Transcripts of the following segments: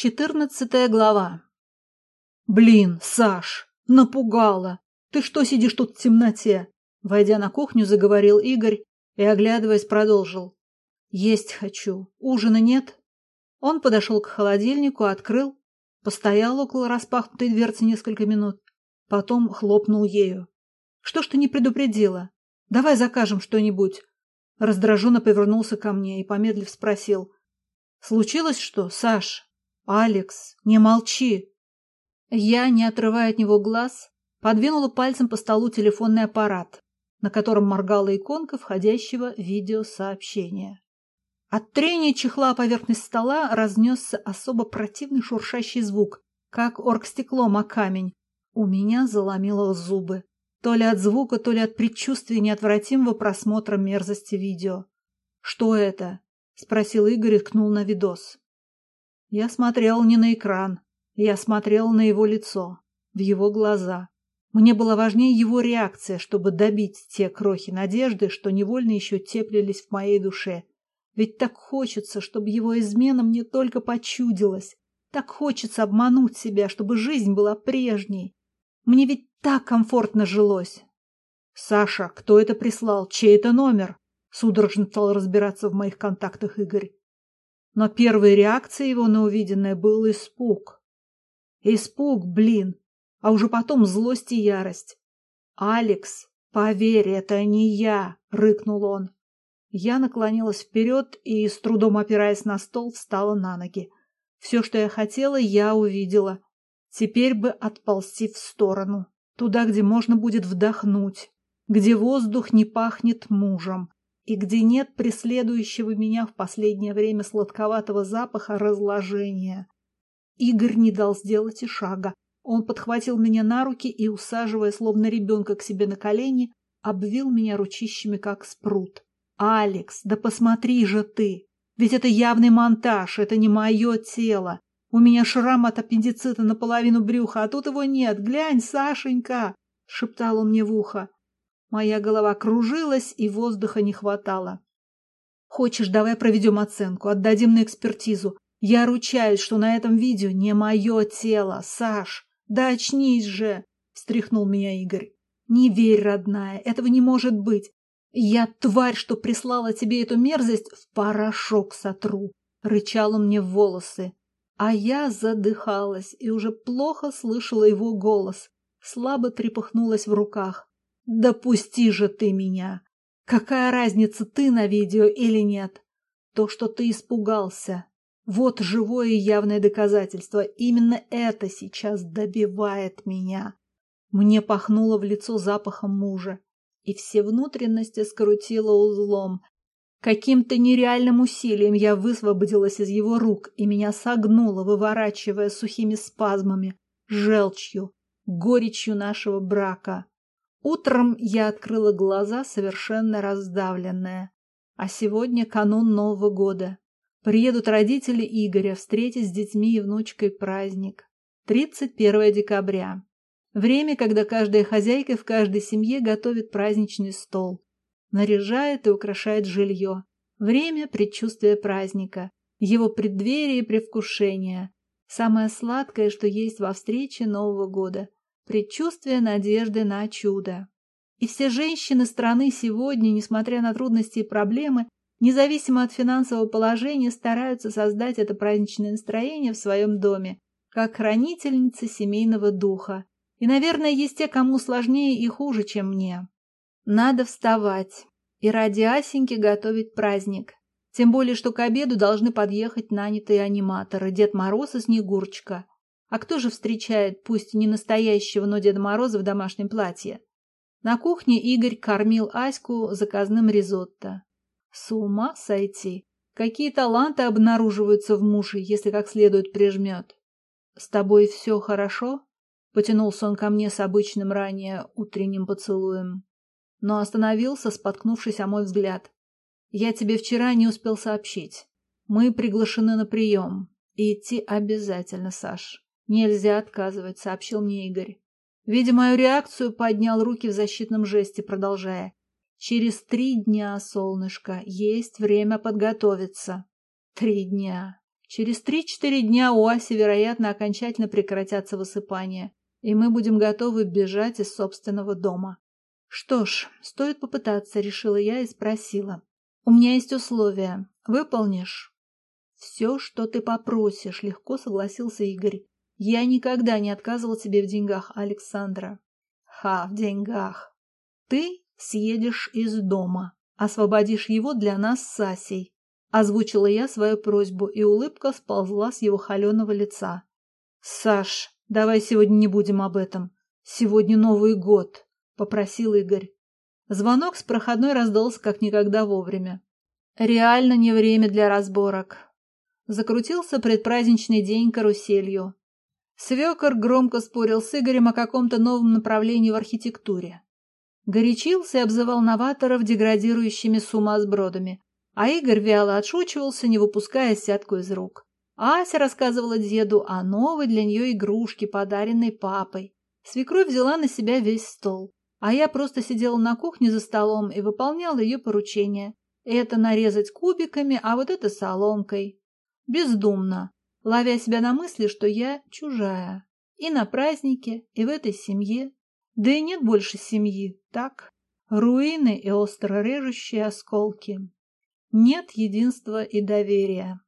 Четырнадцатая глава. «Блин, Саш, напугала! Ты что сидишь тут в темноте?» Войдя на кухню, заговорил Игорь и, оглядываясь, продолжил. «Есть хочу. Ужина нет?» Он подошел к холодильнику, открыл, постоял около распахнутой дверцы несколько минут, потом хлопнул ею. «Что ж ты не предупредила? Давай закажем что-нибудь». Раздраженно повернулся ко мне и, помедлив, спросил. «Случилось что, Саш?» «Алекс, не молчи!» Я, не отрывая от него глаз, подвинула пальцем по столу телефонный аппарат, на котором моргала иконка входящего видеосообщения. От трения чехла поверхность стола разнесся особо противный шуршащий звук, как оргстеклом о камень. У меня заломило зубы. То ли от звука, то ли от предчувствия неотвратимого просмотра мерзости видео. «Что это?» — спросил Игорь и ткнул на видос. Я смотрел не на экран, я смотрел на его лицо, в его глаза. Мне была важнее его реакция, чтобы добить те крохи надежды, что невольно еще теплились в моей душе. Ведь так хочется, чтобы его измена мне только почудилась. Так хочется обмануть себя, чтобы жизнь была прежней. Мне ведь так комфортно жилось. Саша, кто это прислал? Чей это номер? Судорожно стал разбираться в моих контактах Игорь но первой реакцией его на увиденное был испуг. Испуг, блин, а уже потом злость и ярость. «Алекс, поверь, это не я!» — рыкнул он. Я наклонилась вперед и, с трудом опираясь на стол, встала на ноги. Все, что я хотела, я увидела. Теперь бы отползти в сторону, туда, где можно будет вдохнуть, где воздух не пахнет мужем, и где нет преследующего меня в последнее время сладковатого запаха разложения. Игорь не дал сделать и шага. Он подхватил меня на руки и, усаживая, словно ребенка к себе на колени, обвил меня ручищами, как спрут. «Алекс, да посмотри же ты! Ведь это явный монтаж, это не мое тело. У меня шрам от аппендицита наполовину брюха, а тут его нет. Глянь, Сашенька!» — шептал он мне в ухо. Моя голова кружилась, и воздуха не хватало. Хочешь, давай проведем оценку, отдадим на экспертизу. Я ручаюсь, что на этом видео не мое тело, Саш. Да очнись же, встряхнул меня Игорь. Не верь, родная, этого не может быть. Я, тварь, что прислала тебе эту мерзость, в порошок сотру. Рычал он мне в волосы. А я задыхалась и уже плохо слышала его голос. Слабо трепыхнулась в руках. Допусти же ты меня! Какая разница, ты на видео или нет? То, что ты испугался. Вот живое и явное доказательство. Именно это сейчас добивает меня. Мне пахнуло в лицо запахом мужа, и все внутренности скрутило узлом. Каким-то нереальным усилием я высвободилась из его рук, и меня согнуло, выворачивая сухими спазмами, желчью, горечью нашего брака. Утром я открыла глаза, совершенно раздавленная. А сегодня канун Нового года. Приедут родители Игоря встретить с детьми и внучкой праздник. 31 декабря. Время, когда каждая хозяйка в каждой семье готовит праздничный стол. Наряжает и украшает жилье. Время предчувствия праздника. Его преддверие и предвкушение. Самое сладкое, что есть во встрече Нового года – предчувствие надежды на чудо. И все женщины страны сегодня, несмотря на трудности и проблемы, независимо от финансового положения, стараются создать это праздничное настроение в своем доме, как хранительницы семейного духа. И, наверное, есть те, кому сложнее и хуже, чем мне. Надо вставать и ради Асеньки готовить праздник. Тем более, что к обеду должны подъехать нанятые аниматоры Дед Мороз и Снегурочка. А кто же встречает, пусть не настоящего, но Деда Мороза в домашнем платье? На кухне Игорь кормил Аську заказным ризотто. С ума сойти! Какие таланты обнаруживаются в муже, если как следует прижмет. «С тобой все хорошо?» — потянулся он ко мне с обычным ранее утренним поцелуем. Но остановился, споткнувшись о мой взгляд. «Я тебе вчера не успел сообщить. Мы приглашены на прием. И идти обязательно, Саш. «Нельзя отказывать», — сообщил мне Игорь. Видя мою реакцию, поднял руки в защитном жесте, продолжая. «Через три дня, солнышко, есть время подготовиться». «Три дня. Через три-четыре дня у Аси, вероятно, окончательно прекратятся высыпания, и мы будем готовы бежать из собственного дома. Что ж, стоит попытаться, решила я и спросила. У меня есть условия. Выполнишь? Все, что ты попросишь, легко согласился Игорь. Я никогда не отказывал тебе в деньгах, Александра. Ха, в деньгах. Ты съедешь из дома, освободишь его для нас с Асей. Озвучила я свою просьбу, и улыбка сползла с его холеного лица. «Саш, давай сегодня не будем об этом. Сегодня Новый год», — попросил Игорь. Звонок с проходной раздался как никогда вовремя. Реально не время для разборок. Закрутился предпраздничный день каруселью. Свекор громко спорил с Игорем о каком-то новом направлении в архитектуре. Горячился и обзывал новаторов деградирующими сумасбродами, а Игорь вяло отшучивался, не выпуская сятку из рук. Ася рассказывала деду о новой для нее игрушке, подаренной папой. Свекровь взяла на себя весь стол, а я просто сидела на кухне за столом и выполняла ее поручения. Это нарезать кубиками, а вот это соломкой. Бездумно, ловя себя на мысли, что я чужая. И на празднике, и в этой семье. Да и нет больше семьи, так? Руины и остро режущие осколки. Нет единства и доверия.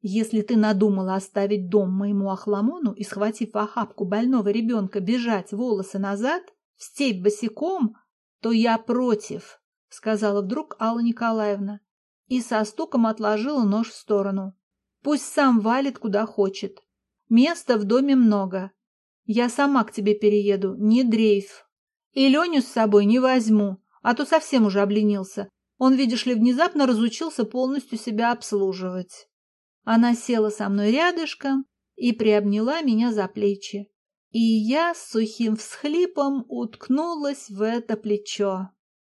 Если ты надумала оставить дом моему Ахламону и, схватив охапку больного ребенка, бежать волосы назад, в степь босиком, то я против, — сказала вдруг Алла Николаевна и со стуком отложила нож в сторону. Пусть сам валит куда хочет. Места в доме много. Я сама к тебе перееду, не дрейф. И Леню с собой не возьму, а то совсем уже обленился. Он, видишь ли, внезапно разучился полностью себя обслуживать. Она села со мной рядышком и приобняла меня за плечи. И я с сухим всхлипом уткнулась в это плечо.